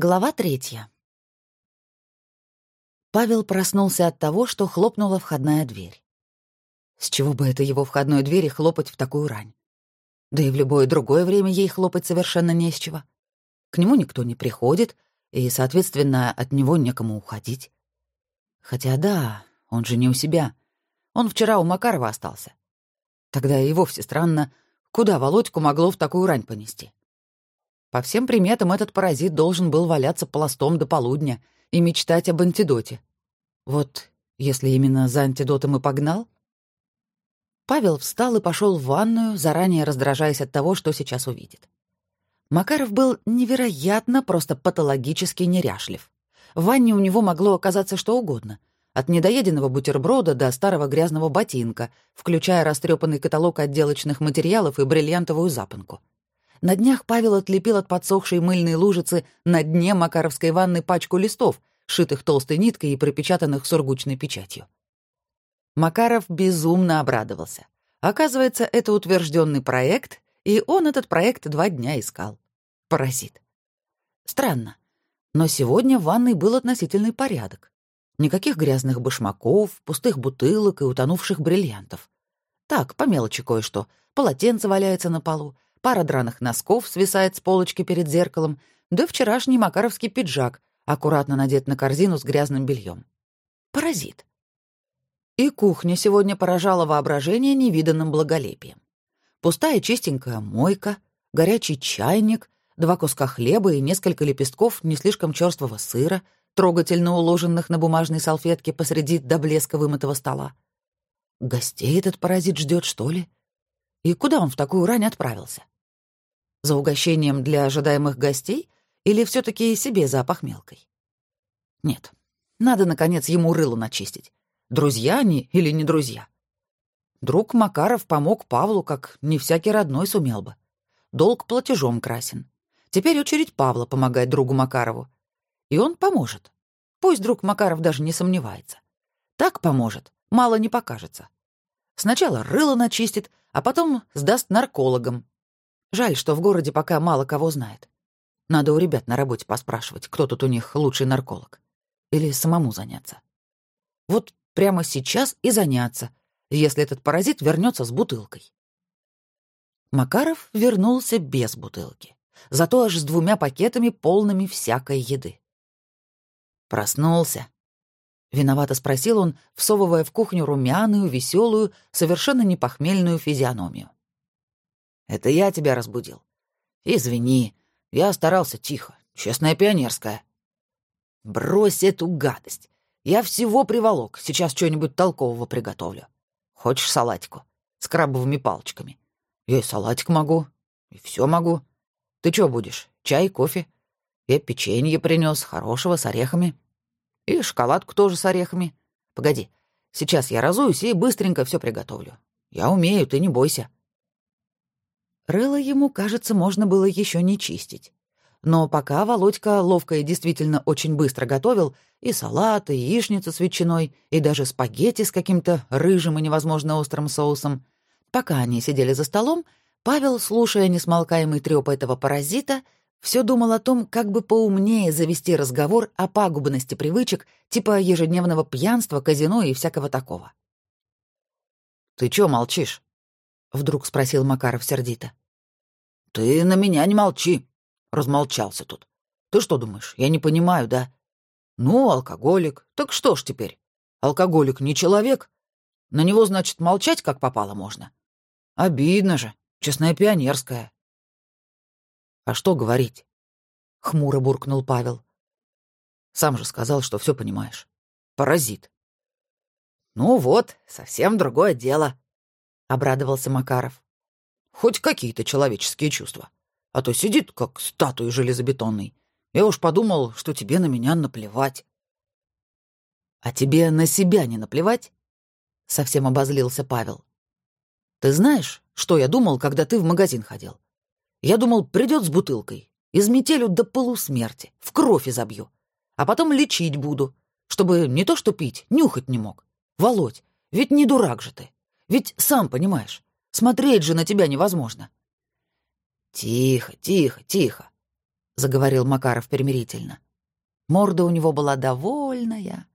Глава третья. Павел проснулся от того, что хлопнула входная дверь. С чего бы это его входной двери хлопать в такую рань? Да и в любое другое время ей хлопать совершенно не с чего. К нему никто не приходит, и, соответственно, от него некому уходить. Хотя да, он же не у себя. Он вчера у Макарова остался. Тогда и вовсе странно, куда Володьку могло в такую рань понести. По всем приметам, этот паразит должен был валяться пластом до полудня и мечтать об антидоте. Вот если именно за антидотом и погнал? Павел встал и пошел в ванную, заранее раздражаясь от того, что сейчас увидит. Макаров был невероятно, просто патологически неряшлив. В ванне у него могло оказаться что угодно. От недоеденного бутерброда до старого грязного ботинка, включая растрепанный каталог отделочных материалов и бриллиантовую запонку. На днях Павел отлепил от подсохшей мыльной лужицы на дне Макаровской ванны пачку листов, шитых толстой ниткой и пропечатанных сургучной печатью. Макаров безумно обрадовался. Оказывается, это утвержденный проект, и он этот проект два дня искал. Паразит. Странно. Но сегодня в ванной был относительный порядок. Никаких грязных башмаков, пустых бутылок и утонувших бриллиантов. Так, по мелочи кое-что. Полотенце валяется на полу, пара драных носков свисает с полочки перед зеркалом, да вчерашний макаровский пиджак, аккуратно надет на корзину с грязным бельем. Паразит. И кухня сегодня поражала воображение невиданным благолепием. Пустая чистенькая мойка, горячий чайник, два куска хлеба и несколько лепестков не слишком черствого сыра, трогательно уложенных на бумажной салфетке посреди до блеска вымытого стола. Гостей этот паразит ждет, что ли? И куда он в такую рань отправился? За угощением для ожидаемых гостей или все таки себе за похмелкой? Нет, надо, наконец, ему рыло начистить. Друзья они или не друзья? Друг Макаров помог Павлу, как не всякий родной сумел бы. Долг платежом красен. Теперь очередь Павла помогать другу Макарову. И он поможет. Пусть друг Макаров даже не сомневается. Так поможет, мало не покажется. Сначала рыло начистит, а потом сдаст наркологам. Жаль, что в городе пока мало кого знает. Надо у ребят на работе поспрашивать, кто тут у них лучший нарколог. Или самому заняться. Вот прямо сейчас и заняться, если этот паразит вернется с бутылкой. Макаров вернулся без бутылки, зато аж с двумя пакетами, полными всякой еды. Проснулся, Виновато спросил он, всовывая в кухню румяную, веселую, совершенно непохмельную физиономию. «Это я тебя разбудил. Извини, я старался тихо, честная пионерская». «Брось эту гадость. Я всего приволок, сейчас что-нибудь толкового приготовлю. Хочешь салатику? С крабовыми палочками. Я и салатик могу, и все могу. Ты что будешь, чай, кофе? Я печенье принес хорошего с орехами». И шоколадку тоже с орехами. Погоди, сейчас я разуюсь и быстренько все приготовлю. Я умею, ты не бойся. Рыло ему, кажется, можно было еще не чистить. Но пока Володька ловко и действительно очень быстро готовил и салат, и яичницу с ветчиной, и даже спагетти с каким-то рыжим и невозможно острым соусом, пока они сидели за столом, Павел, слушая несмолкаемый трёп этого паразита, все думал о том, как бы поумнее завести разговор о пагубности привычек типа ежедневного пьянства, казино и всякого такого. «Ты чё молчишь?» — вдруг спросил Макаров сердито. «Ты на меня не молчи», — размолчался тут. «Ты что думаешь, я не понимаю, да? Ну, алкоголик. Так что ж теперь? Алкоголик не человек? На него, значит, молчать как попало можно? Обидно же, честная пионерская». «А что говорить?» — хмуро буркнул Павел. «Сам же сказал, что все понимаешь. Паразит». «Ну вот, совсем другое дело», — обрадовался Макаров. «Хоть какие-то человеческие чувства. А то сидит, как статуя железобетонной. Я уж подумал, что тебе на меня наплевать». «А тебе на себя не наплевать?» — совсем обозлился Павел. «Ты знаешь, что я думал, когда ты в магазин ходил? Я думал, придет с бутылкой, изметелю до полусмерти, в кровь изобью. А потом лечить буду, чтобы не то что пить, нюхать не мог. Володь, ведь не дурак же ты. Ведь сам понимаешь, смотреть же на тебя невозможно. Тихо, тихо, тихо. заговорил Макаров примирительно. Морда у него была довольная.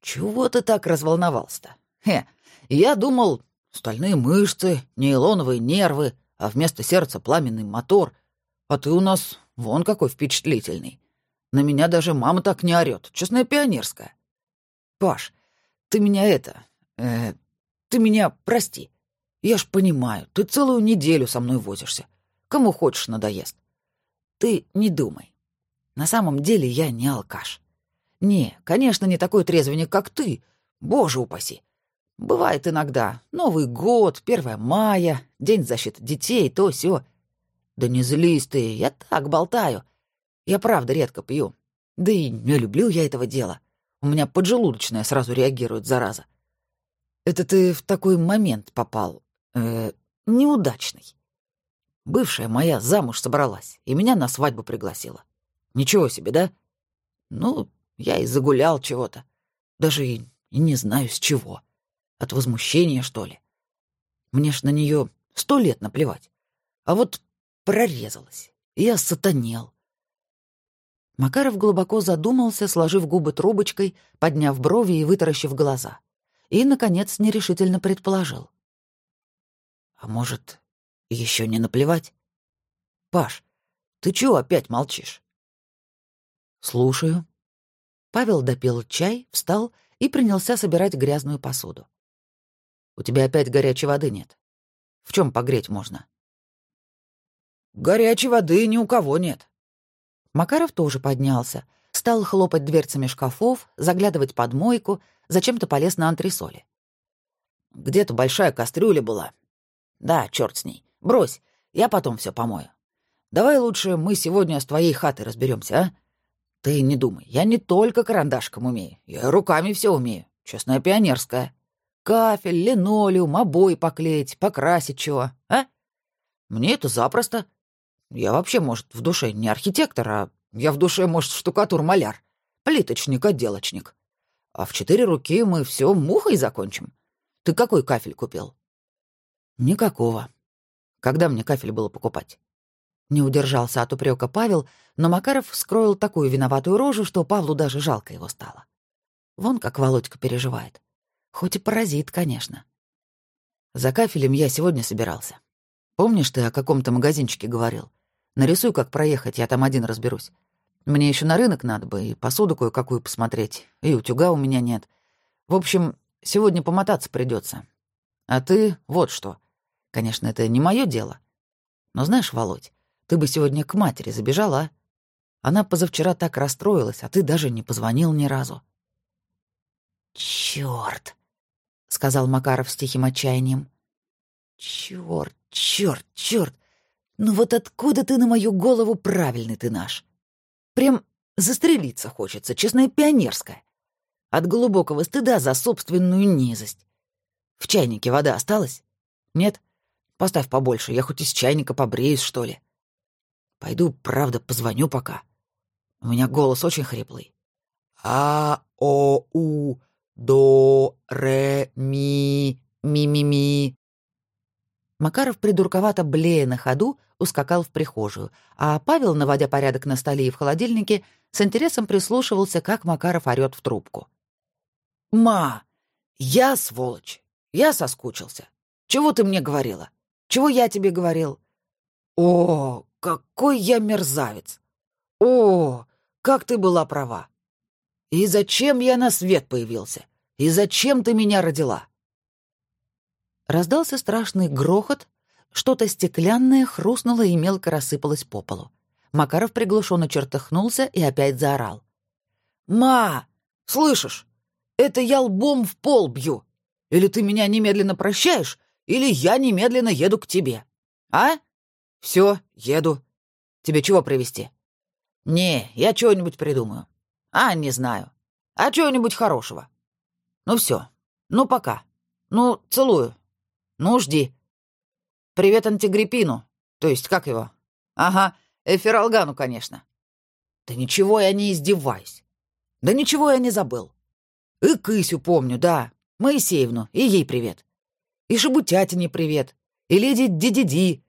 «Чего ты так разволновался-то? Хе, я думал, стальные мышцы, нейлоновые нервы, а вместо сердца пламенный мотор. А ты у нас вон какой впечатлительный. На меня даже мама так не орёт, честная пионерская. Паш, ты меня это... Э, ты меня прости. Я ж понимаю, ты целую неделю со мной возишься. Кому хочешь надоест. Ты не думай. На самом деле я не алкаш. Не, конечно, не такой трезвенник, как ты. Боже упаси. Бывает иногда. Новый год, 1 мая, День защиты детей, то все. Да не злись ты, я так болтаю. Я правда редко пью. Да и не люблю я этого дела. У меня поджелудочная сразу реагирует, зараза. Это ты в такой момент попал. Э, неудачный. Бывшая моя замуж собралась и меня на свадьбу пригласила. Ничего себе, да? Ну, я и загулял чего-то. Даже и, не знаю с чего. От возмущения, что ли. Мне ж на нее сто лет наплевать. А вот прорезалась. Я сатанел. Макаров глубоко задумался, сложив губы трубочкой, подняв брови и вытаращив глаза. И, наконец, нерешительно предположил. «А может, еще не наплевать? Паш, ты чего опять молчишь?» «Слушаю». Павел допил чай, встал и принялся собирать грязную посуду. У тебя опять горячей воды нет. В чем погреть можно? Горячей воды ни у кого нет. Макаров тоже поднялся, стал хлопать дверцами шкафов, заглядывать под мойку, зачем-то полез на антресоли. Где-то большая кастрюля была. Да, черт с ней. Брось, я потом все помою. Давай лучше мы сегодня с твоей хатой разберемся, а? Ты не думай, я не только карандашком умею, я руками все умею. Честная пионерская. Кафель, линолеум, обои поклеить, покрасить чего, а? Мне это запросто. Я вообще, может, в душе не архитектор, а я в душе, может, штукатур-маляр, плиточник-отделочник. А в четыре руки мы все мухой закончим. Ты какой кафель купил? Никакого. Когда мне кафель было покупать? Не удержался от упрека Павел, но Макаров скроил такую виноватую рожу, что Павлу даже жалко его стало. Вон как Володька переживает. Хоть и паразит, конечно. За кафелем я сегодня собирался. Помнишь, ты о каком-то магазинчике говорил? Нарисуй, как проехать, я там один разберусь. Мне еще на рынок надо бы, и посуду кое-какую посмотреть, и утюга у меня нет. В общем, сегодня помотаться придется. А ты вот что. Конечно, это не мое дело. Но знаешь, Володь, ты бы сегодня к матери забежала, а? Она позавчера так расстроилась, а ты даже не позвонил ни разу. Чёрт! — сказал Макаров с тихим отчаянием. «Чёрт, чёрт, чёрт! Ну вот откуда ты на мою голову правильный ты наш? Прям застрелиться хочется, честная пионерская. От глубокого стыда за собственную низость. В чайнике вода осталась? Нет? Поставь побольше, я хоть из чайника побреюсь, что ли. Пойду, правда, позвоню пока. У меня голос очень хриплый. А-о-у до, ре, ми, ми-ми-ми. Макаров придурковато блея на ходу ускакал в прихожую, а Павел, наводя порядок на столе и в холодильнике, с интересом прислушивался, как Макаров орёт в трубку. «Ма, я сволочь, я соскучился. Чего ты мне говорила? Чего я тебе говорил? О, какой я мерзавец! О, как ты была права! И зачем я на свет появился? И зачем ты меня родила?» Раздался страшный грохот, что-то стеклянное хрустнуло и мелко рассыпалось по полу. Макаров приглушенно чертыхнулся и опять заорал. «Ма, слышишь? Это я лбом в пол бью. Или ты меня немедленно прощаешь, или я немедленно еду к тебе. А? Все, еду. Тебе чего привезти? Не, я чего-нибудь придумаю. А, не знаю. А чего-нибудь хорошего. Ну все. Ну пока. Ну, целую. Ну, жди. Привет антигриппину. То есть, как его? Ага, эфиралгану, конечно. Да ничего я не издеваюсь. Да ничего я не забыл. И Кысю помню, да. Моисеевну, и ей привет. И Шабутятине привет. И леди Дидиди.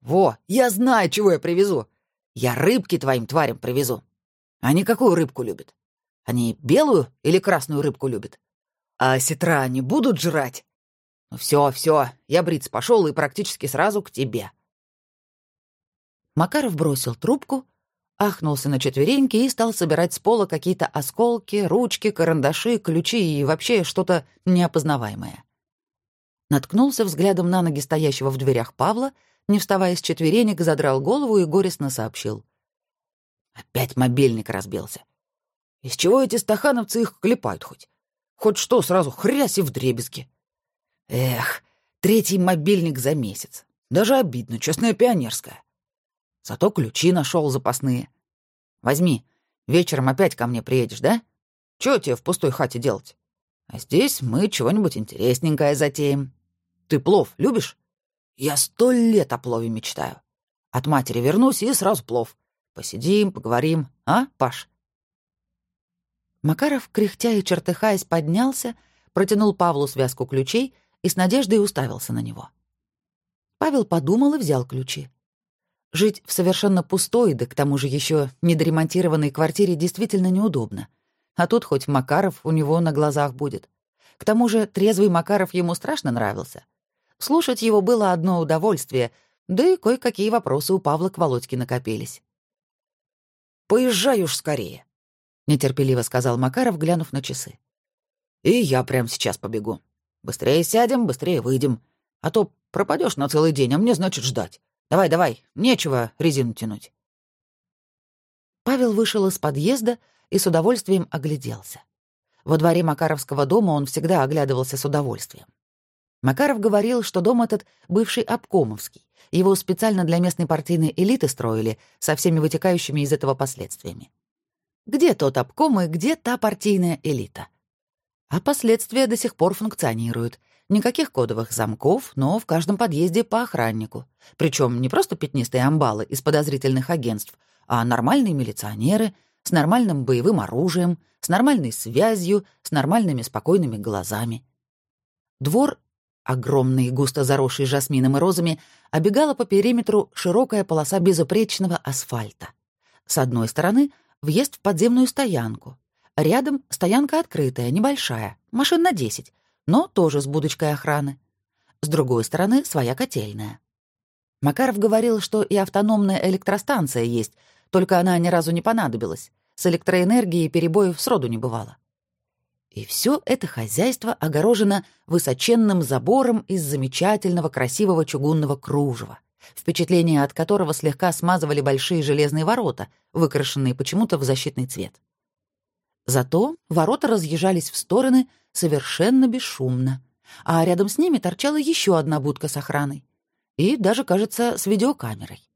Во, я знаю, чего я привезу. Я рыбки твоим тварям привезу. Они какую рыбку любят? Они белую или красную рыбку любят? А сетра они будут жрать? Ну все, все, я бриц пошел и практически сразу к тебе. Макаров бросил трубку, ахнулся на четвереньки и стал собирать с пола какие-то осколки, ручки, карандаши, ключи и вообще что-то неопознаваемое. Наткнулся взглядом на ноги стоящего в дверях Павла, не вставая с четверенек, задрал голову и горестно сообщил. Опять мобильник разбился. Из чего эти стахановцы их клепают хоть? Хоть что, сразу хрясь и вдребезги. Эх, третий мобильник за месяц. Даже обидно, честная пионерская. Зато ключи нашел запасные. Возьми, вечером опять ко мне приедешь, да? Чего тебе в пустой хате делать? А здесь мы чего-нибудь интересненькое затеем. Ты плов любишь? Я сто лет о плове мечтаю. От матери вернусь и сразу плов. Посидим, поговорим, а, Паш? Макаров, кряхтя и чертыхаясь, поднялся, протянул Павлу связку ключей и с надеждой уставился на него. Павел подумал и взял ключи. Жить в совершенно пустой, да к тому же еще недоремонтированной квартире действительно неудобно. А тут хоть Макаров у него на глазах будет. К тому же трезвый Макаров ему страшно нравился. Слушать его было одно удовольствие, да и кое-какие вопросы у Павла к Володьке накопились. «Поезжай уж скорее», — нетерпеливо сказал Макаров, глянув на часы. «И я прямо сейчас побегу. Быстрее сядем, быстрее выйдем. А то пропадешь на целый день, а мне, значит, ждать. Давай, давай, нечего резину тянуть». Павел вышел из подъезда и с удовольствием огляделся. Во дворе Макаровского дома он всегда оглядывался с удовольствием. Макаров говорил, что дом этот бывший обкомовский. Его специально для местной партийной элиты строили, со всеми вытекающими из этого последствиями. Где тот обком и где та партийная элита? А последствия до сих пор функционируют. Никаких кодовых замков, но в каждом подъезде по охраннику. Причем не просто пятнистые амбалы из подозрительных агентств, а нормальные милиционеры с нормальным боевым оружием, с нормальной связью, с нормальными спокойными глазами. Двор, огромный, густо заросший жасмином и розами, обегала по периметру широкая полоса безупречного асфальта. С одной стороны — въезд в подземную стоянку. Рядом стоянка открытая, небольшая, машин на 10, но тоже с будочкой охраны. С другой стороны, своя котельная. Макаров говорил, что и автономная электростанция есть, только она ни разу не понадобилась. С электроэнергией перебоев сроду не бывало. И все это хозяйство огорожено высоченным забором из замечательного красивого чугунного кружева, впечатление от которого слегка смазывали большие железные ворота, выкрашенные почему-то в защитный цвет. Зато ворота разъезжались в стороны совершенно бесшумно, а рядом с ними торчала еще одна будка с охраной и даже, кажется, с видеокамерой.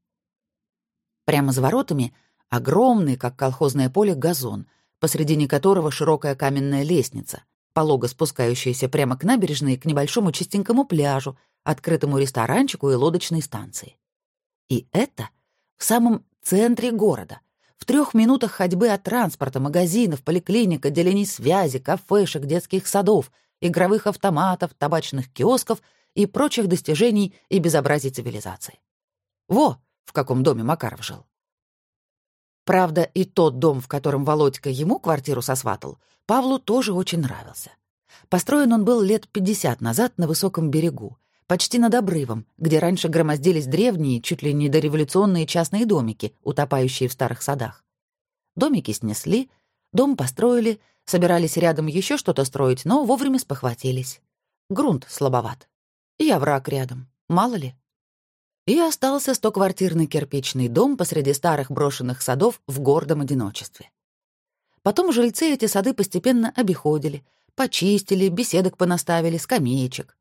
Прямо за воротами огромный, как колхозное поле, газон, посредине которого широкая каменная лестница, полого спускающаяся прямо к набережной к небольшому чистенькому пляжу, открытому ресторанчику и лодочной станции. И это в самом центре города, в трех минутах ходьбы от транспорта, магазинов, поликлиник, отделений связи, кафешек, детских садов, игровых автоматов, табачных киосков и прочих достижений и безобразий цивилизации. Во, в каком доме Макаров жил. Правда, и тот дом, в котором Володька ему квартиру сосватал, Павлу тоже очень нравился. Построен он был лет 50 назад на высоком берегу, почти над обрывом, где раньше громоздились древние, чуть ли не дореволюционные частные домики, утопающие в старых садах. Домики снесли, дом построили, собирались рядом еще что-то строить, но вовремя спохватились. Грунт слабоват. И овраг рядом, мало ли. И остался стоквартирный кирпичный дом посреди старых брошенных садов в гордом одиночестве. Потом жильцы эти сады постепенно обиходили, почистили, беседок понаставили, скамеечек.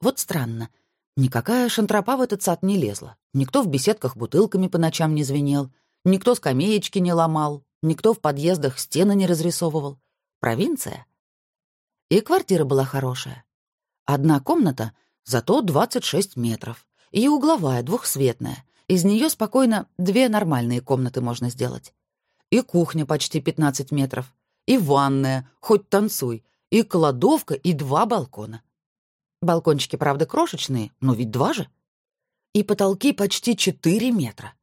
Вот странно. Никакая шантропа в этот сад не лезла. Никто в беседках бутылками по ночам не звенел. Никто скамеечки не ломал. Никто в подъездах стены не разрисовывал. Провинция. И квартира была хорошая. Одна комната, зато 26 метров. И угловая, двухсветная. Из нее спокойно две нормальные комнаты можно сделать. И кухня почти 15 метров. И ванная, хоть танцуй. И кладовка, и два балкона. Балкончики, правда, крошечные, но ведь два же. И потолки почти 4 метра.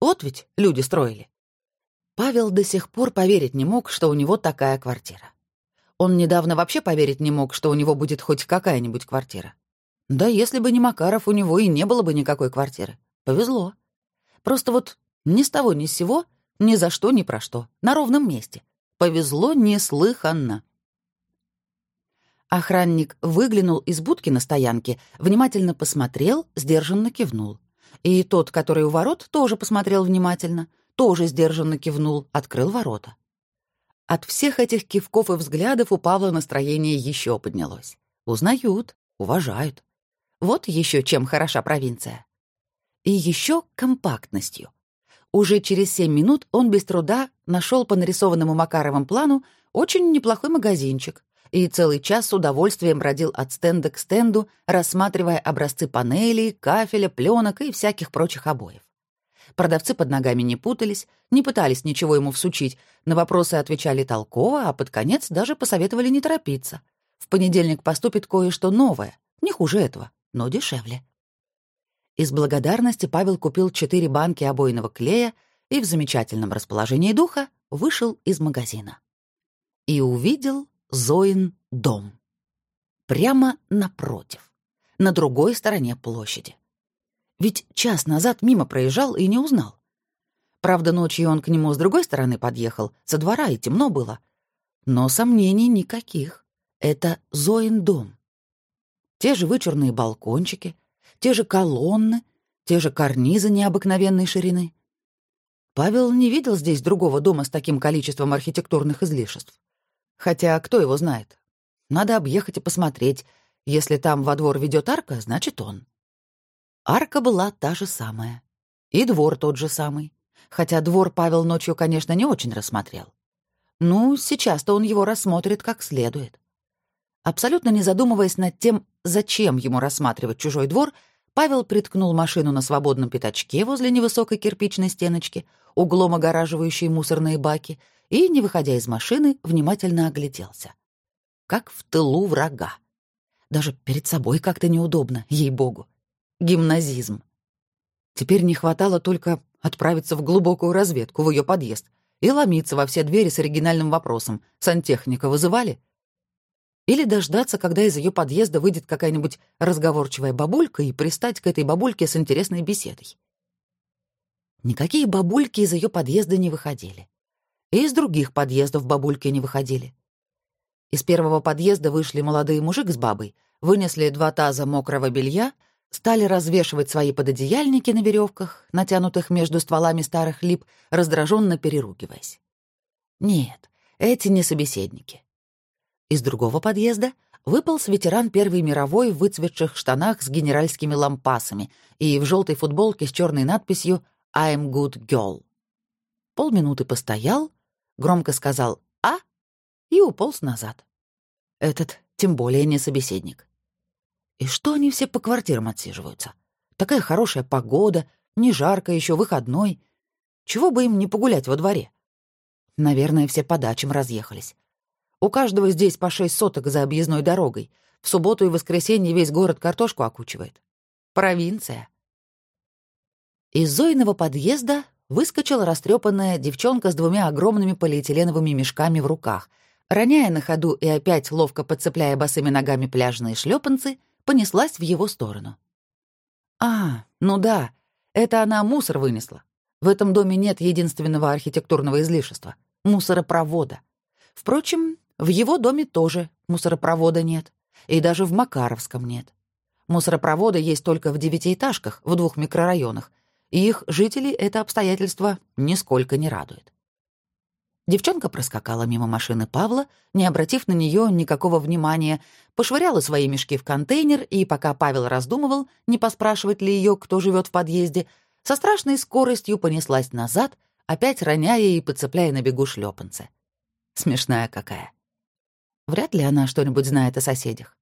Вот ведь люди строили. Павел до сих пор поверить не мог, что у него такая квартира. Он недавно вообще поверить не мог, что у него будет хоть какая-нибудь квартира. Да если бы не Макаров, у него и не было бы никакой квартиры. Повезло. Просто вот ни с того ни с сего, ни за что, ни про что, на ровном месте. Повезло неслыханно. Охранник выглянул из будки на стоянке, внимательно посмотрел, сдержанно кивнул. И тот, который у ворот, тоже посмотрел внимательно, тоже сдержанно кивнул, открыл ворота. От всех этих кивков и взглядов у Павла настроение еще поднялось. Узнают, уважают. Вот еще чем хороша провинция. И еще компактностью. Уже через семь минут он без труда нашел по нарисованному Макаровым плану очень неплохой магазинчик и целый час с удовольствием бродил от стенда к стенду, рассматривая образцы панелей, кафеля, пленок и всяких прочих обоев. Продавцы под ногами не путались, не пытались ничего ему всучить, на вопросы отвечали толково, а под конец даже посоветовали не торопиться. В понедельник поступит кое-что новое, не хуже этого, но дешевле. Из благодарности Павел купил четыре банки обойного клея и в замечательном расположении духа вышел из магазина. И увидел Зоин дом. Прямо напротив, на другой стороне площади. Ведь час назад мимо проезжал и не узнал. Правда, ночью он к нему с другой стороны подъехал, со двора и темно было. Но сомнений никаких. Это Зоин дом. Те же вычурные балкончики, те же колонны, те же карнизы необыкновенной ширины. Павел не видел здесь другого дома с таким количеством архитектурных излишеств. Хотя кто его знает? Надо объехать и посмотреть. Если там во двор ведет арка, значит он. Арка была та же самая. И двор тот же самый. Хотя двор Павел ночью, конечно, не очень рассмотрел. Ну, сейчас-то он его рассмотрит как следует. Абсолютно не задумываясь над тем, зачем ему рассматривать чужой двор, Павел приткнул машину на свободном пятачке возле невысокой кирпичной стеночки, углом огораживающей мусорные баки, и, не выходя из машины, внимательно огляделся. Как в тылу врага. Даже перед собой как-то неудобно, ей-богу. Гимназизм. Теперь не хватало только отправиться в глубокую разведку в ее подъезд и ломиться во все двери с оригинальным вопросом «Сантехника вызывали?» Или дождаться, когда из ее подъезда выйдет какая-нибудь разговорчивая бабулька и пристать к этой бабульке с интересной беседой. Никакие бабульки из ее подъезда не выходили. И из других подъездов бабульки не выходили. Из первого подъезда вышли молодые мужик с бабой, вынесли два таза мокрого белья, стали развешивать свои пододеяльники на веревках, натянутых между стволами старых лип, раздраженно переругиваясь. Нет, эти не собеседники. Из другого подъезда выполз ветеран Первой мировой в выцветших штанах с генеральскими лампасами и в желтой футболке с черной надписью «I'm good girl». Полминуты постоял, громко сказал «А» и уполз назад. Этот тем более не собеседник. И что они все по квартирам отсиживаются? Такая хорошая погода, не жарко еще, выходной. Чего бы им не погулять во дворе? Наверное, все по дачам разъехались. У каждого здесь по шесть соток за объездной дорогой. В субботу и воскресенье весь город картошку окучивает. Провинция. Из Зоиного подъезда выскочила растрепанная девчонка с двумя огромными полиэтиленовыми мешками в руках, роняя на ходу и опять ловко подцепляя босыми ногами пляжные шлепанцы, понеслась в его сторону. «А, ну да, это она мусор вынесла. В этом доме нет единственного архитектурного излишества — мусоропровода. Впрочем, в его доме тоже мусоропровода нет, и даже в Макаровском нет. Мусоропровода есть только в девятиэтажках в двух микрорайонах, и их жителей это обстоятельство нисколько не радует. Девчонка проскакала мимо машины Павла, не обратив на нее никакого внимания, пошвыряла свои мешки в контейнер, и пока Павел раздумывал, не поспрашивать ли ее, кто живет в подъезде, со страшной скоростью понеслась назад, опять роняя и подцепляя на бегу шлепанцы. Смешная какая. Вряд ли она что-нибудь знает о соседях.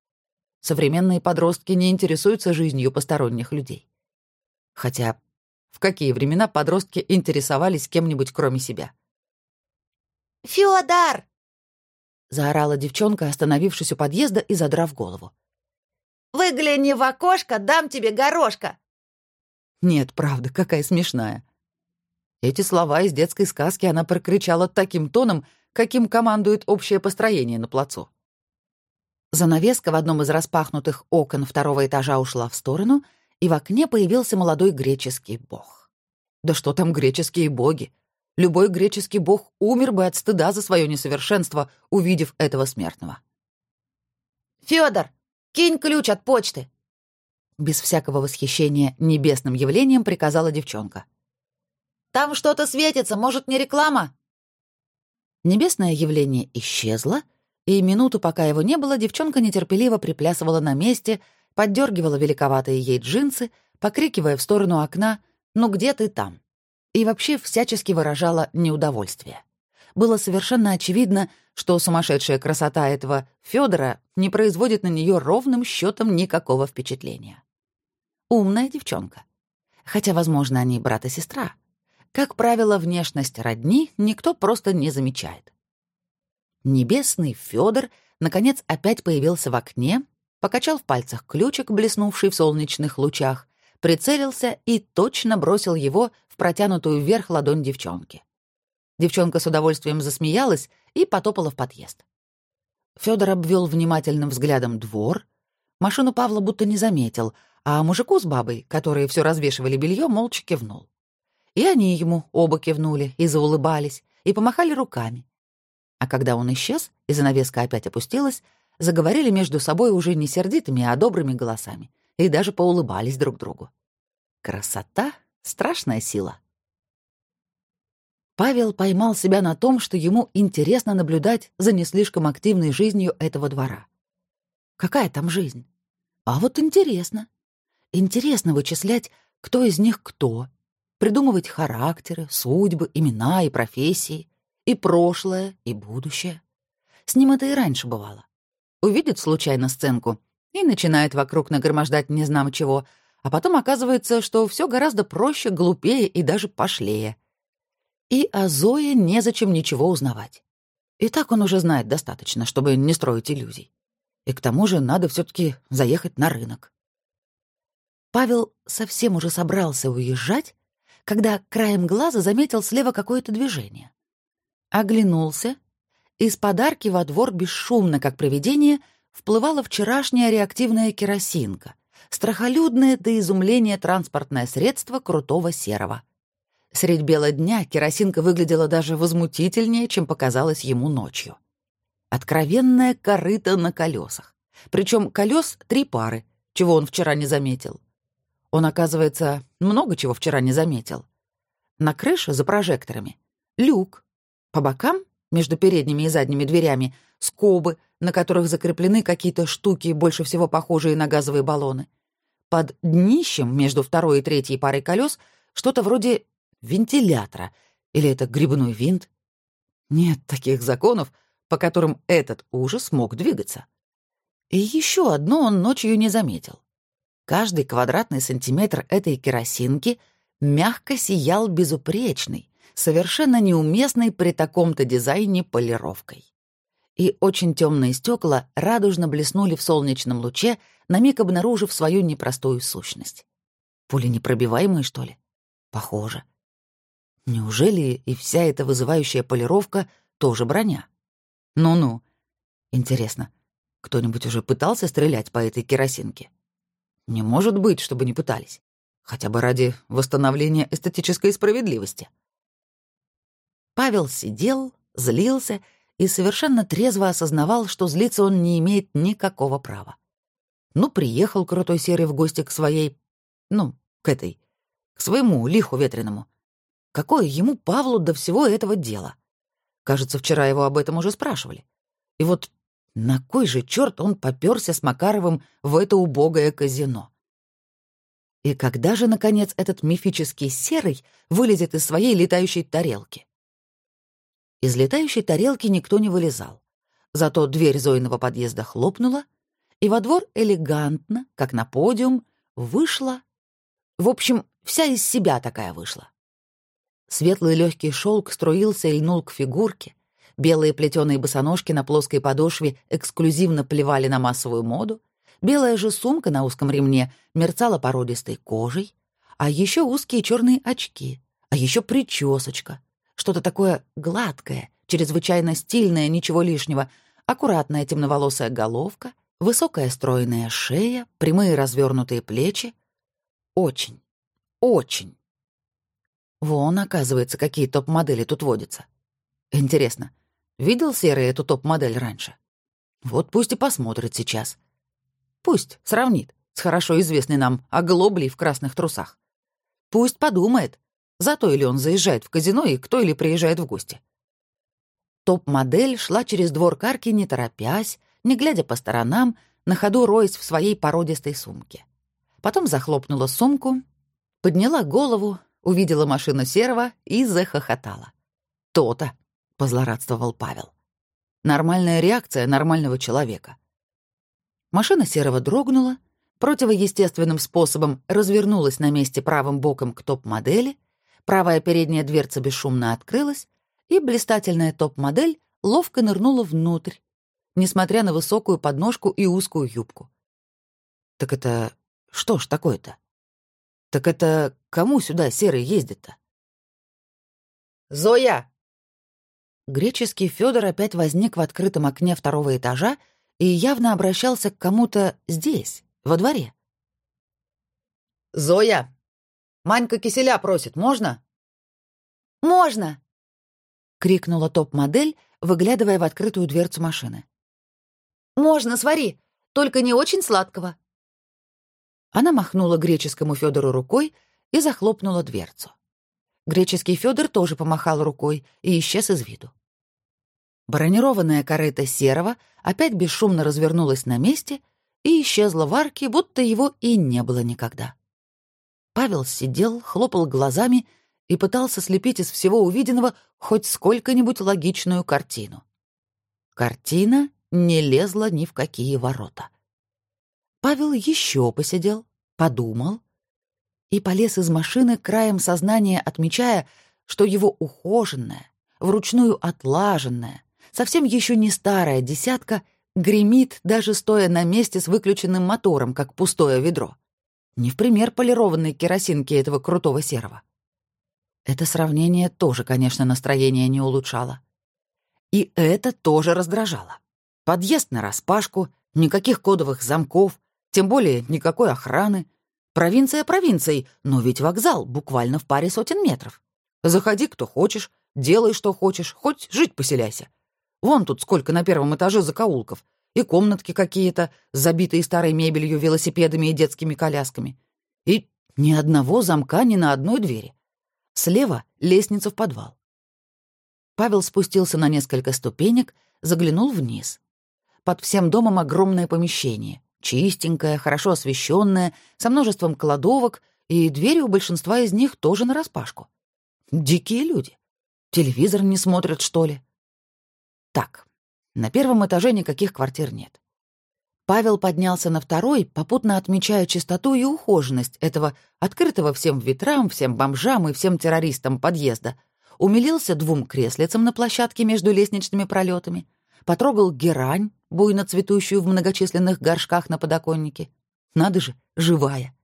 Современные подростки не интересуются жизнью посторонних людей. Хотя в какие времена подростки интересовались кем-нибудь кроме себя? «Фёдор!» — заорала девчонка, остановившись у подъезда и задрав голову. «Выгляни в окошко, дам тебе горошка!» Нет, правда, какая смешная. Эти слова из детской сказки она прокричала таким тоном, каким командует общее построение на плацу. Занавеска в одном из распахнутых окон второго этажа ушла в сторону, и в окне появился молодой греческий бог. Да что там греческие боги? Любой греческий бог умер бы от стыда за свое несовершенство, увидев этого смертного. «Фёдор, кинь ключ от почты!» Без всякого восхищения небесным явлением приказала девчонка. Там что-то светится, может, не реклама?» Небесное явление исчезло, и минуту, пока его не было, девчонка нетерпеливо приплясывала на месте, поддергивала великоватые ей джинсы, покрикивая в сторону окна «Ну где ты там?» и вообще всячески выражала неудовольствие. Было совершенно очевидно, что сумасшедшая красота этого Федора не производит на нее ровным счетом никакого впечатления. Умная девчонка. Хотя, возможно, они брат и сестра. Как правило, внешность родни никто просто не замечает. Небесный Федор наконец опять появился в окне, покачал в пальцах ключик, блеснувший в солнечных лучах, прицелился и точно бросил его в протянутую вверх ладонь девчонки. Девчонка с удовольствием засмеялась и потопала в подъезд. Федор обвел внимательным взглядом двор. Машину Павла будто не заметил, а мужику с бабой, которые все развешивали белье, молча кивнул. И они ему оба кивнули и заулыбались, и помахали руками. А когда он исчез, и занавеска опять опустилась, заговорили между собой уже не сердитыми, а добрыми голосами, и даже поулыбались друг другу. Красота — страшная сила. Павел поймал себя на том, что ему интересно наблюдать за не слишком активной жизнью этого двора. Какая там жизнь? А вот интересно. Интересно вычислять, кто из них кто, придумывать характеры, судьбы, имена и профессии, и прошлое, и будущее. С ним это и раньше бывало. Увидит случайно сценку и начинает вокруг нагромождать не знам чего, а потом оказывается, что все гораздо проще, глупее и даже пошлее. И о Зое незачем ничего узнавать. И так он уже знает достаточно, чтобы не строить иллюзий. И к тому же надо все таки заехать на рынок. Павел совсем уже собрался уезжать, когда краем глаза заметил слева какое-то движение. Оглянулся. Из подарки во двор бесшумно, как привидение, вплывала вчерашняя реактивная керосинка, страхолюдное до изумления транспортное средство крутого серого. Средь бела дня керосинка выглядела даже возмутительнее, чем показалось ему ночью. Откровенная корыта на колесах. Причем колес три пары, чего он вчера не заметил. Он, оказывается, много чего вчера не заметил. На крыше за прожекторами люк. По бокам, между передними и задними дверями, скобы, на которых закреплены какие-то штуки, больше всего похожие на газовые баллоны. Под днищем, между второй и третьей парой колес, что-то вроде вентилятора. Или это грибной винт? Нет таких законов, по которым этот ужас мог двигаться. И еще одно он ночью не заметил. Каждый квадратный сантиметр этой керосинки мягко сиял безупречной, совершенно неуместной при таком-то дизайне полировкой. И очень темные стекла радужно блеснули в солнечном луче, на миг обнаружив свою непростую сущность. Пуленепробиваемые, что ли? Похоже. Неужели и вся эта вызывающая полировка тоже броня? Ну-ну. Интересно, кто-нибудь уже пытался стрелять по этой керосинке? Не может быть, чтобы не пытались. Хотя бы ради восстановления эстетической справедливости. Павел сидел, злился и совершенно трезво осознавал, что злиться он не имеет никакого права. Ну, приехал крутой серый в гости к своей... Ну, к этой... К своему лиху ветреному. Какое ему, Павлу, до всего этого дела? Кажется, вчера его об этом уже спрашивали. И вот на кой же черт он попёрся с Макаровым в это убогое казино? И когда же, наконец, этот мифический серый вылезет из своей летающей тарелки? Из летающей тарелки никто не вылезал. Зато дверь Зоиного подъезда хлопнула, и во двор элегантно, как на подиум, вышла... В общем, вся из себя такая вышла. Светлый легкий шелк струился и льнул к фигурке, Белые плетеные босоножки на плоской подошве эксклюзивно плевали на массовую моду. Белая же сумка на узком ремне мерцала породистой кожей, а еще узкие черные очки, А еще причесочка. Что-то такое гладкое, чрезвычайно стильное, ничего лишнего. Аккуратная темноволосая головка, высокая стройная шея, прямые развернутые плечи. Очень, очень. Вон, оказывается, какие топ-модели тут водятся. Интересно, видел Серый эту топ-модель раньше? Вот пусть и посмотрит сейчас. Пусть сравнит с хорошо известной нам оглоблей в красных трусах. Пусть подумает, за то или он заезжает в казино и кто или приезжает в гости. Топ-модель шла через двор карки, не торопясь, не глядя по сторонам, на ходу роясь в своей породистой сумке. Потом захлопнула сумку, подняла голову, увидела машину Серого и захохотала. «То-то», — позлорадствовал Павел. «Нормальная реакция нормального человека». Машина Серого дрогнула, противоестественным способом развернулась на месте правым боком к топ-модели, правая передняя дверца бесшумно открылась, и блистательная топ-модель ловко нырнула внутрь, несмотря на высокую подножку и узкую юбку. Так это что ж такое-то? Так это кому сюда серый ездит-то? «Зоя!» Греческий Федор опять возник в открытом окне второго этажа и явно обращался к кому-то здесь, во дворе. «Зоя! Манька киселя просит, можно?» «Можно!» — крикнула топ-модель, выглядывая в открытую дверцу машины. «Можно, свари, только не очень сладкого». Она махнула греческому Федору рукой и захлопнула дверцу. Греческий Федор тоже помахал рукой и исчез из виду. Бронированная корыта Серого опять бесшумно развернулась на месте и исчезла в арке, будто его и не было никогда. Павел сидел, хлопал глазами и пытался слепить из всего увиденного хоть сколько-нибудь логичную картину. Картина не лезла ни в какие ворота. Павел еще посидел, подумал и полез из машины краем сознания, отмечая, что его ухоженная, вручную отлаженная, совсем еще не старая десятка гремит, даже стоя на месте с выключенным мотором, как пустое ведро. Не в пример полированной керосинки этого крутого серого. Это сравнение тоже, конечно, настроение не улучшало. И это тоже раздражало. Подъезд на распашку, никаких кодовых замков, тем более никакой охраны. Провинция провинцией, но ведь вокзал буквально в паре сотен метров. Заходи, кто хочешь, делай, что хочешь, хоть жить поселяйся. Вон тут сколько на первом этаже закоулков. И комнатки какие-то, забитые старой мебелью, велосипедами и детскими колясками. И ни одного замка ни на одной двери. Слева — лестница в подвал. Павел спустился на несколько ступенек, заглянул вниз. Под всем домом огромное помещение, чистенькое, хорошо освещенное, со множеством кладовок, и двери у большинства из них тоже нараспашку. Дикие люди. Телевизор не смотрят, что ли? Так, на первом этаже никаких квартир нет. Павел поднялся на второй, попутно отмечая чистоту и ухоженность этого открытого всем ветрам, всем бомжам и всем террористам подъезда. Умилился двум креслицам на площадке между лестничными пролетами, потрогал герань, буйно цветущую в многочисленных горшках на подоконнике. Надо же, живая.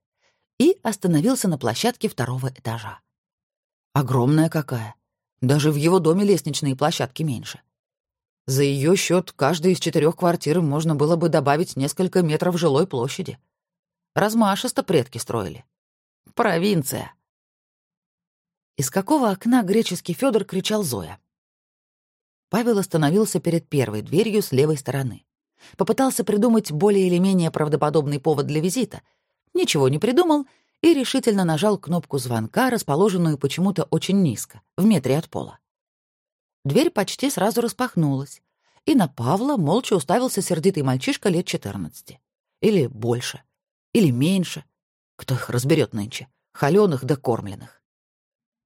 И остановился на площадке второго этажа. Огромная какая. Даже в его доме лестничные площадки меньше. За ее счет каждой из четырех квартир можно было бы добавить несколько метров жилой площади. Размашисто предки строили. Провинция. Из какого окна греческий Федор кричал Зоя? Павел остановился перед первой дверью с левой стороны. Попытался придумать более или менее правдоподобный повод для визита. Ничего не придумал и решительно нажал кнопку звонка, расположенную почему-то очень низко, в метре от пола. Дверь почти сразу распахнулась, и на Павла молча уставился сердитый мальчишка лет 14. Или больше, или меньше. Кто их разберет нынче? Холёных да кормленных.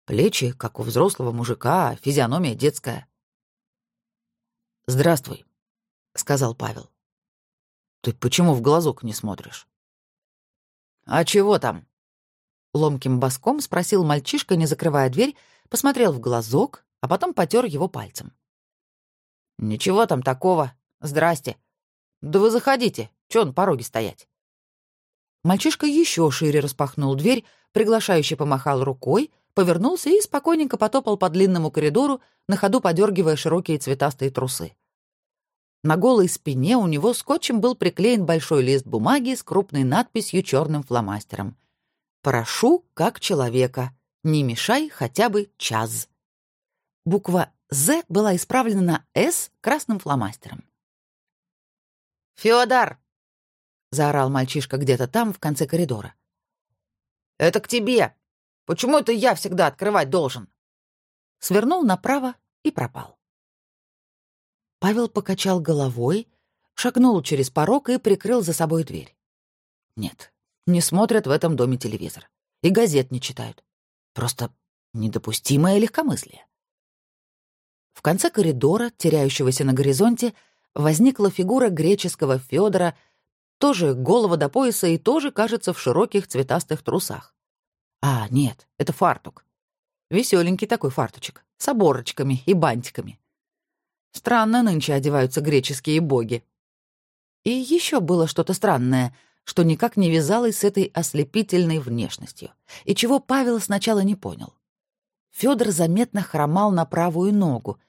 Плечи, как у взрослого мужика, а физиономия детская. «Здравствуй», — сказал Павел. «Ты почему в глазок не смотришь?» «А чего там?» Ломким боском спросил мальчишка, не закрывая дверь, посмотрел в глазок, а потом потер его пальцем. «Ничего там такого. Здрасте. Да вы заходите. Чё на пороге стоять?» Мальчишка еще шире распахнул дверь, приглашающе помахал рукой, повернулся и спокойненько потопал по длинному коридору, на ходу подергивая широкие цветастые трусы. На голой спине у него скотчем был приклеен большой лист бумаги с крупной надписью черным фломастером. «Прошу, как человека, не мешай хотя бы час». Буква «З» была исправлена на «С» красным фломастером. «Фёдор!» — заорал мальчишка где-то там, в конце коридора. «Это к тебе! Почему это я всегда открывать должен?» Свернул направо и пропал. Павел покачал головой, шагнул через порог и прикрыл за собой дверь. Нет, не смотрят в этом доме телевизор. И газет не читают. Просто недопустимое легкомыслие. В конце коридора, теряющегося на горизонте, возникла фигура греческого Федора, тоже голова до пояса и тоже, кажется, в широких цветастых трусах. А, нет, это фартук. Веселенький такой фартучек, с оборочками и бантиками. Странно нынче одеваются греческие боги. И еще было что-то странное, что никак не вязалось с этой ослепительной внешностью, и чего Павел сначала не понял. Федор заметно хромал на правую ногу,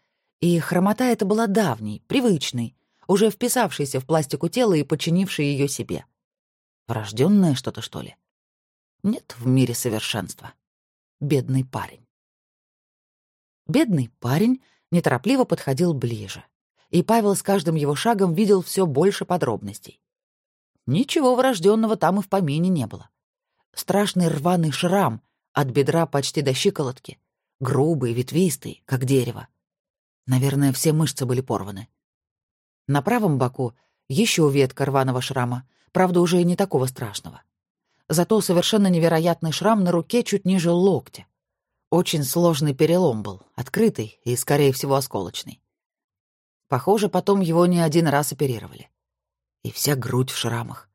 и хромота эта была давней, привычной, уже вписавшейся в пластику тела и подчинившей ее себе. Врожденное что-то, что ли? Нет в мире совершенства. Бедный парень. Бедный парень неторопливо подходил ближе, и Павел с каждым его шагом видел все больше подробностей. Ничего врожденного там и в помине не было. Страшный рваный шрам от бедра почти до щиколотки, грубый, ветвистый, как дерево. Наверное, все мышцы были порваны. На правом боку еще ветка рваного шрама, правда, уже не такого страшного. Зато совершенно невероятный шрам на руке чуть ниже локтя. Очень сложный перелом был, открытый и, скорее всего, осколочный. Похоже, потом его не один раз оперировали. И вся грудь в шрамах.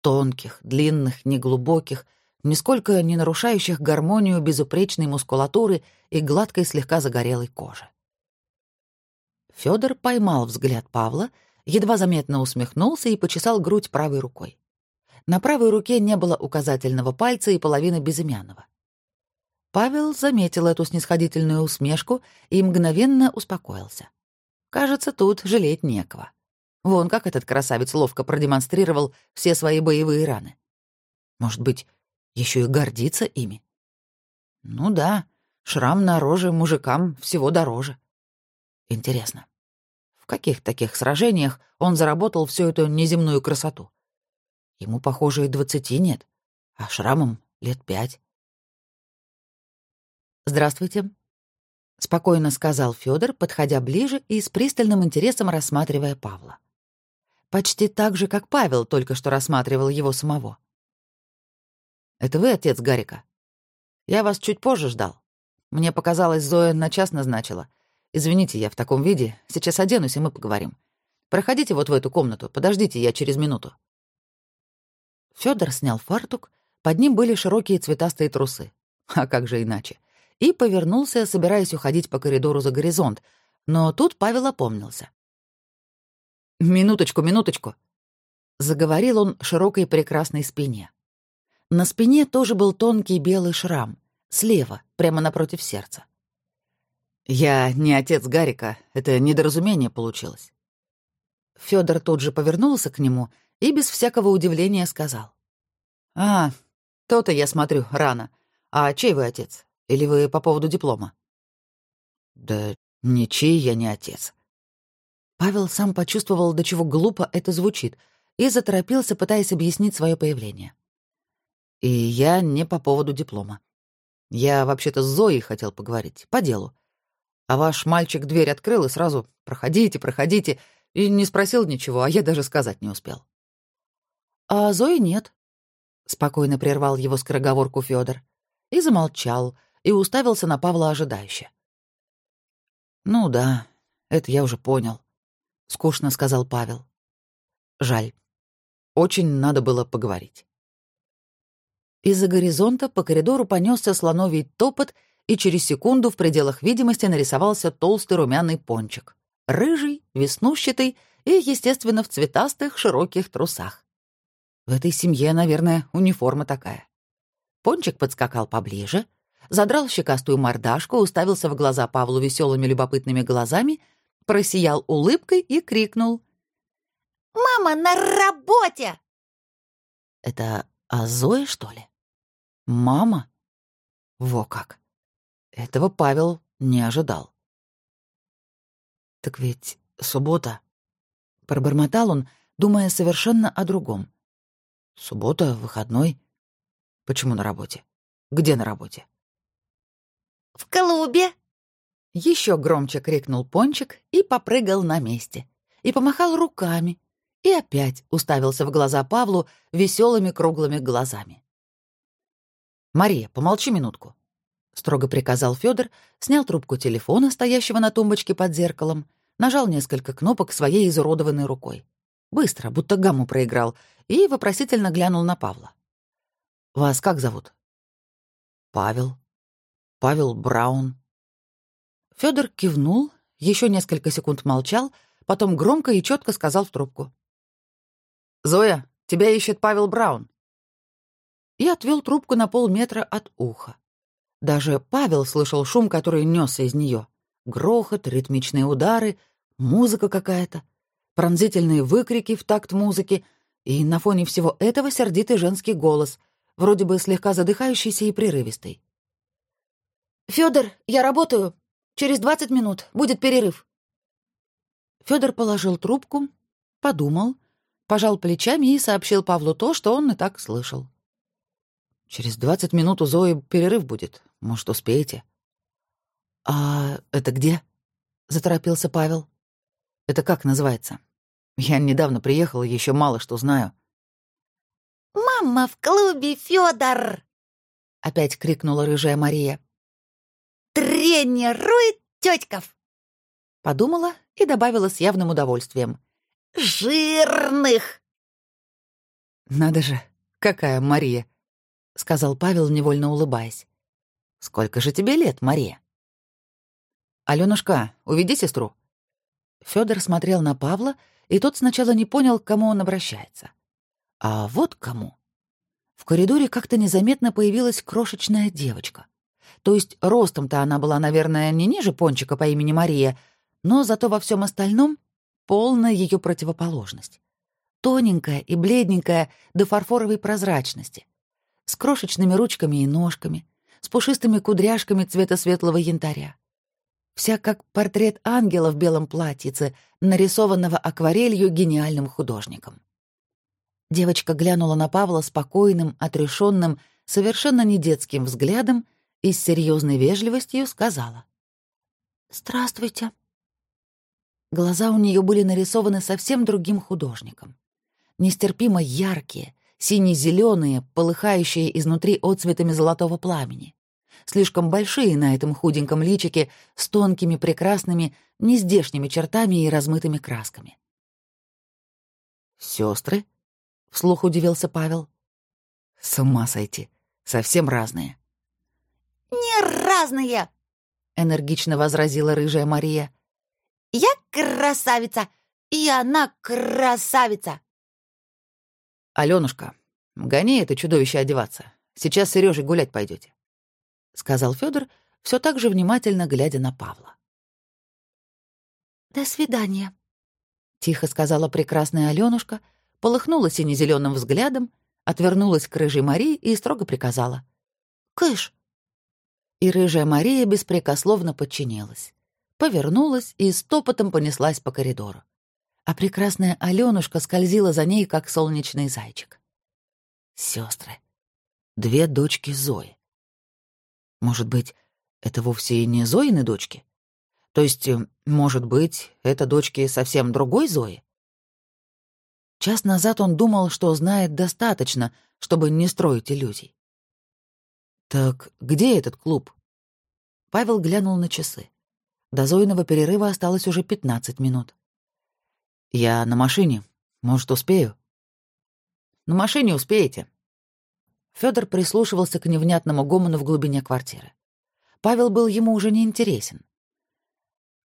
Тонких, длинных, неглубоких, нисколько не нарушающих гармонию безупречной мускулатуры и гладкой слегка загорелой кожи. Федор поймал взгляд Павла, едва заметно усмехнулся и почесал грудь правой рукой. На правой руке не было указательного пальца и половины безымянного. Павел заметил эту снисходительную усмешку и мгновенно успокоился. Кажется, тут жалеть некого. Вон как этот красавец ловко продемонстрировал все свои боевые раны. Может быть, еще и гордится ими? Ну да, шрам на роже мужикам всего дороже. Интересно, в каких таких сражениях он заработал всю эту неземную красоту? Ему, похоже, и двадцати нет, а шрамом лет пять. «Здравствуйте», — спокойно сказал Федор, подходя ближе и с пристальным интересом рассматривая Павла. Почти так же, как Павел только что рассматривал его самого. «Это вы отец Гарика? Я вас чуть позже ждал. Мне показалось, Зоя на час назначила. Извините, я в таком виде. Сейчас оденусь, и мы поговорим. Проходите вот в эту комнату, подождите, я через минуту». Федор снял фартук, под ним были широкие цветастые трусы. А как же иначе? и повернулся, собираясь уходить по коридору за горизонт, но тут Павел опомнился. «Минуточку, минуточку», — заговорил он широкой прекрасной спине. На спине тоже был тонкий белый шрам, слева, прямо напротив сердца. «Я не отец Гарика, это недоразумение получилось». Фёдор тут же повернулся к нему и без всякого удивления сказал. «А, то-то я смотрю, рано. А чей вы отец? Или вы по поводу диплома?» «Да ничей я не отец». Павел сам почувствовал, до чего глупо это звучит, и заторопился, пытаясь объяснить свое появление. «И я не по поводу диплома. Я вообще-то с Зоей хотел поговорить, по делу. А ваш мальчик дверь открыл и сразу «проходите, проходите», и не спросил ничего, а я даже сказать не успел. «А Зои нет», — спокойно прервал его скороговорку Федор и замолчал, — и уставился на Павла ожидающе. «Ну да, это я уже понял», — скучно сказал Павел. «Жаль. Очень надо было поговорить». Из-за горизонта по коридору понесся слоновий топот, и через секунду в пределах видимости нарисовался толстый румяный пончик. Рыжий, веснущатый и, естественно, в цветастых широких трусах. В этой семье, наверное, униформа такая. Пончик подскакал поближе — задрал щекастую мордашку, уставился в глаза Павлу веселыми любопытными глазами, просиял улыбкой и крикнул. «Мама на работе!» «Это о Зое, что ли? Мама? Во как! Этого Павел не ожидал. «Так ведь суббота», — пробормотал он, думая совершенно о другом. «Суббота, выходной. Почему на работе? Где на работе?» «В клубе!» Еще громче крикнул Пончик и попрыгал на месте. И помахал руками. И опять уставился в глаза Павлу веселыми круглыми глазами. «Мария, помолчи минутку», — строго приказал Федор, снял трубку телефона, стоящего на тумбочке под зеркалом, нажал несколько кнопок своей изуродованной рукой. Быстро, будто гамму проиграл, и вопросительно глянул на Павла. «Вас как зовут?» «Павел. Павел Браун». Федор кивнул, еще несколько секунд молчал, потом громко и четко сказал в трубку. «Зоя, тебя ищет Павел Браун». И отвел трубку на полметра от уха. Даже Павел слышал шум, который несся из нее. Грохот, ритмичные удары, музыка какая-то, пронзительные выкрики в такт музыки и на фоне всего этого сердитый женский голос, вроде бы слегка задыхающийся и прерывистый. «Фёдор, я работаю. Через двадцать минут. Будет перерыв». Фёдор положил трубку, подумал, пожал плечами и сообщил Павлу то, что он и так слышал. «Через двадцать минут у Зои перерыв будет. Может, успеете?» «А это где?» — заторопился Павел. «Это как называется? Я недавно приехал и еще мало что знаю». «Мама в клубе, Федор!» — опять крикнула рыжая Мария. «Тренирует тетьков!» Подумала и добавила с явным удовольствием. «Жирных!» «Надо же, какая Мария!» — сказал Павел, невольно улыбаясь. «Сколько же тебе лет, Мария?» «Алёнушка, уведи сестру». Фёдор смотрел на Павла, и тот сначала не понял, к кому он обращается. А вот кому. В коридоре как-то незаметно появилась крошечная девочка. То есть ростом-то она была, наверное, не ниже пончика по имени Мария, но зато во всем остальном полная ее противоположность. Тоненькая и бледненькая до фарфоровой прозрачности с крошечными ручками и ножками, с пушистыми кудряшками цвета светлого янтаря. Вся как портрет ангела в белом платьице, нарисованного акварелью гениальным художником. Девочка глянула на Павла спокойным, отрешенным, совершенно не детским взглядом и с серьезной вежливостью сказала. «Здравствуйте». Глаза у нее были нарисованы совсем другим художником. Нестерпимо яркие, сине-зеленые, полыхающие изнутри отцветами золотого пламени. Слишком большие на этом худеньком личике с тонкими, прекрасными, нездешними чертами и размытыми красками. Сестры? вслух удивился Павел. С ума сойти. Совсем разные. «Не разные!» — энергично возразила рыжая Мария. «Я красавица, и она красавица!» Алёнушка, гони это чудовище одеваться. Сейчас с Серёжей гулять пойдете, сказал Федор, все так же внимательно глядя на Павла. До свидания, тихо сказала прекрасная Алёнушка, полыхнула сине-зелёным взглядом, отвернулась к рыжей Марии и строго приказала: "Кыш!" И рыжая Мария беспрекословно подчинилась, повернулась и стопотом понеслась по коридору а прекрасная Алёнушка скользила за ней, как солнечный зайчик. Сестры. Две дочки Зои. Может быть, это вовсе и не Зоины дочки? То есть, э, может быть, это дочки совсем другой Зои? Час назад он думал, что знает достаточно, чтобы не строить иллюзий. «Так где этот клуб?» Павел глянул на часы. До Зоиного перерыва осталось уже 15 минут. «Я на машине. Может, успею?» «На машине успеете». Фёдор прислушивался к невнятному гомону в глубине квартиры. Павел был ему уже не интересен.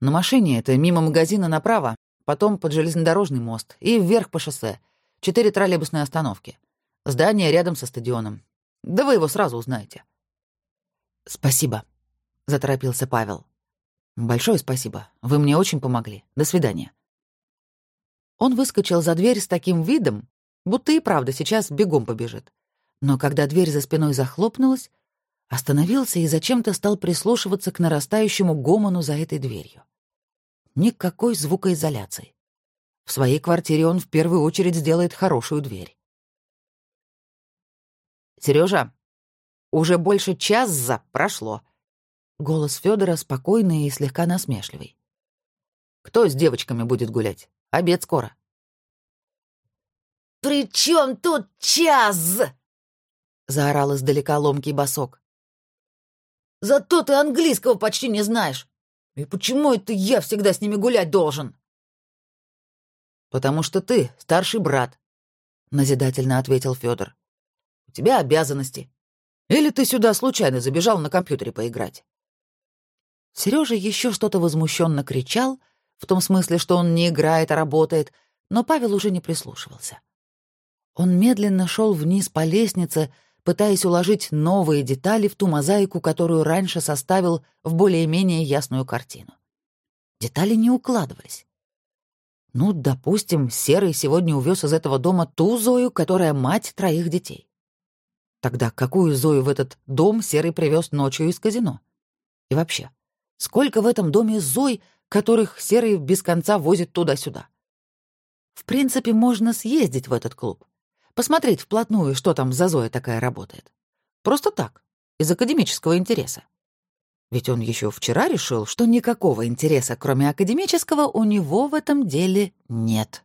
«На машине это мимо магазина направо, потом под железнодорожный мост и вверх по шоссе. Четыре троллейбусные остановки. Здание рядом со стадионом. Да вы его сразу узнаете». «Спасибо», — заторопился Павел. «Большое спасибо. Вы мне очень помогли. До свидания». Он выскочил за дверь с таким видом, будто и правда сейчас бегом побежит. Но когда дверь за спиной захлопнулась, остановился и зачем-то стал прислушиваться к нарастающему гомону за этой дверью. Никакой звукоизоляции. В своей квартире он в первую очередь сделает хорошую дверь. Сережа, уже больше часа прошло. Голос Федора спокойный и слегка насмешливый. Кто с девочками будет гулять? Обед скоро. «При чем тут час?» — заорал издалека ломкий босок. «Зато ты английского почти не знаешь. И почему это я всегда с ними гулять должен?» «Потому что ты старший брат», — назидательно ответил Федор. «У тебя обязанности. Или ты сюда случайно забежал на компьютере поиграть?» Сережа еще что-то возмущенно кричал, в том смысле, что он не играет, а работает, но Павел уже не прислушивался. Он медленно шел вниз по лестнице, пытаясь уложить новые детали в ту мозаику, которую раньше составил в более-менее ясную картину. Детали не укладывались. Ну, допустим, Серый сегодня увез из этого дома ту Зою, которая мать троих детей. Тогда какую Зою в этот дом Серый привез ночью из казино? И вообще, сколько в этом доме Зой, которых Серый без конца возит туда-сюда? В принципе, можно съездить в этот клуб. Посмотреть вплотную, что там за Зоя такая работает. Просто так, из академического интереса. Ведь он еще вчера решил, что никакого интереса, кроме академического, у него в этом деле нет.